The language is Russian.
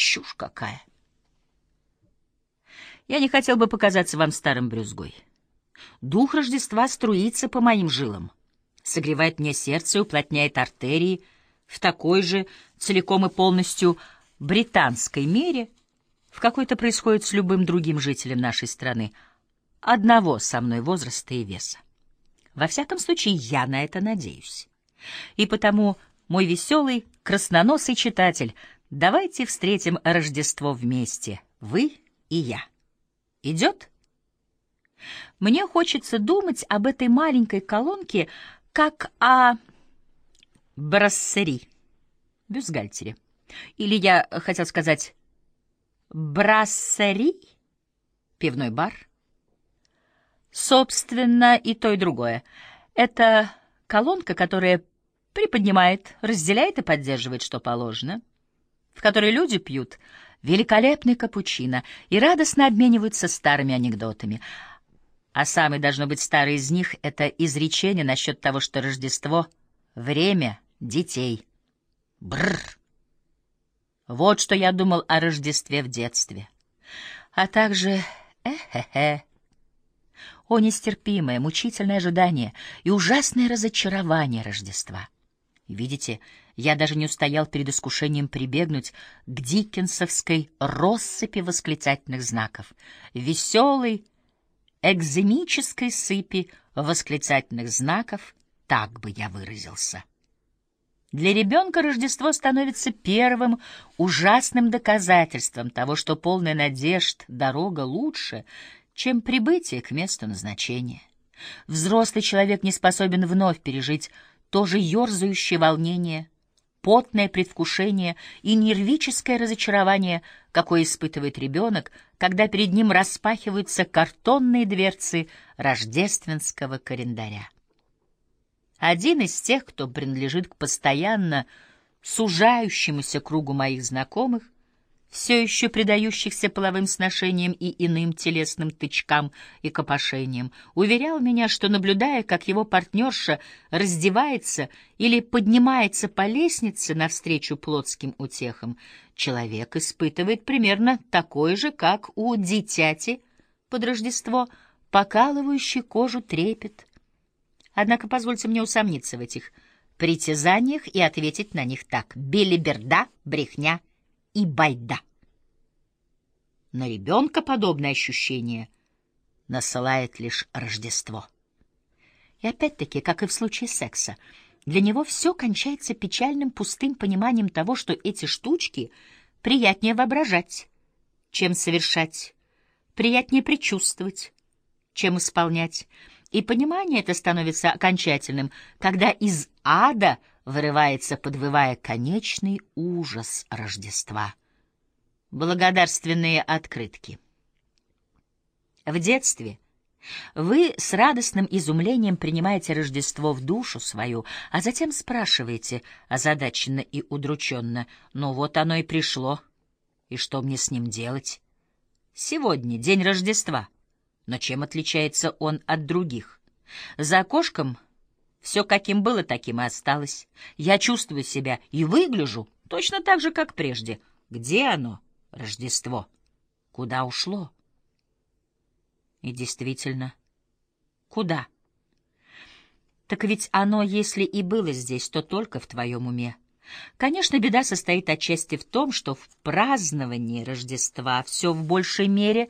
Чушь какая! Я не хотел бы показаться вам старым брюзгой. Дух Рождества струится по моим жилам, согревает мне сердце уплотняет артерии в такой же целиком и полностью британской мере, в какой-то происходит с любым другим жителем нашей страны, одного со мной возраста и веса. Во всяком случае, я на это надеюсь. И потому, мой веселый, красноносый читатель, давайте встретим Рождество вместе, вы и я. Идет? Мне хочется думать об этой маленькой колонке как о брассери, бюстгальтере. Или я хотел сказать брассери, пивной бар. Собственно, и то, и другое. Это колонка, которая приподнимает, разделяет и поддерживает, что положено, в которой люди пьют великолепный капучино и радостно обмениваются старыми анекдотами. А самый, должно быть, старый из них — это изречение насчет того, что Рождество — время детей. Бррр! Вот что я думал о Рождестве в детстве. А также, э-хе-хе, о нестерпимое, мучительное ожидание и ужасное разочарование Рождества. Видите, я даже не устоял перед искушением прибегнуть к диккенсовской россыпи восклицательных знаков, веселой, экземической сыпи восклицательных знаков, так бы я выразился. Для ребенка Рождество становится первым ужасным доказательством того, что полная надежд дорога лучше, чем прибытие к месту назначения. Взрослый человек не способен вновь пережить то же ерзающее волнение, потное предвкушение и нервическое разочарование, какое испытывает ребенок, когда перед ним распахиваются картонные дверцы рождественского календаря. Один из тех, кто принадлежит к постоянно сужающемуся кругу моих знакомых, все еще предающихся половым сношениям и иным телесным тычкам и копошениям, уверял меня, что, наблюдая, как его партнерша раздевается или поднимается по лестнице навстречу плотским утехам, человек испытывает примерно такое же, как у дитяти под Рождество, покалывающий кожу трепет. Однако позвольте мне усомниться в этих притязаниях и ответить на них так. Белиберда, брехня — и байда. На ребенка подобное ощущение насылает лишь Рождество. И опять-таки, как и в случае секса, для него все кончается печальным пустым пониманием того, что эти штучки приятнее воображать, чем совершать, приятнее предчувствовать, чем исполнять. И понимание это становится окончательным, когда из ада вырывается, подвывая конечный ужас Рождества. Благодарственные открытки. В детстве вы с радостным изумлением принимаете Рождество в душу свою, а затем спрашиваете, озадаченно и удрученно, «Ну вот оно и пришло, и что мне с ним делать?» Сегодня день Рождества, но чем отличается он от других? За окошком — все каким было, таким и осталось. Я чувствую себя и выгляжу точно так же, как прежде. Где оно, Рождество? Куда ушло? И действительно, куда? Так ведь оно, если и было здесь, то только в твоем уме. Конечно, беда состоит отчасти в том, что в праздновании Рождества все в большей мере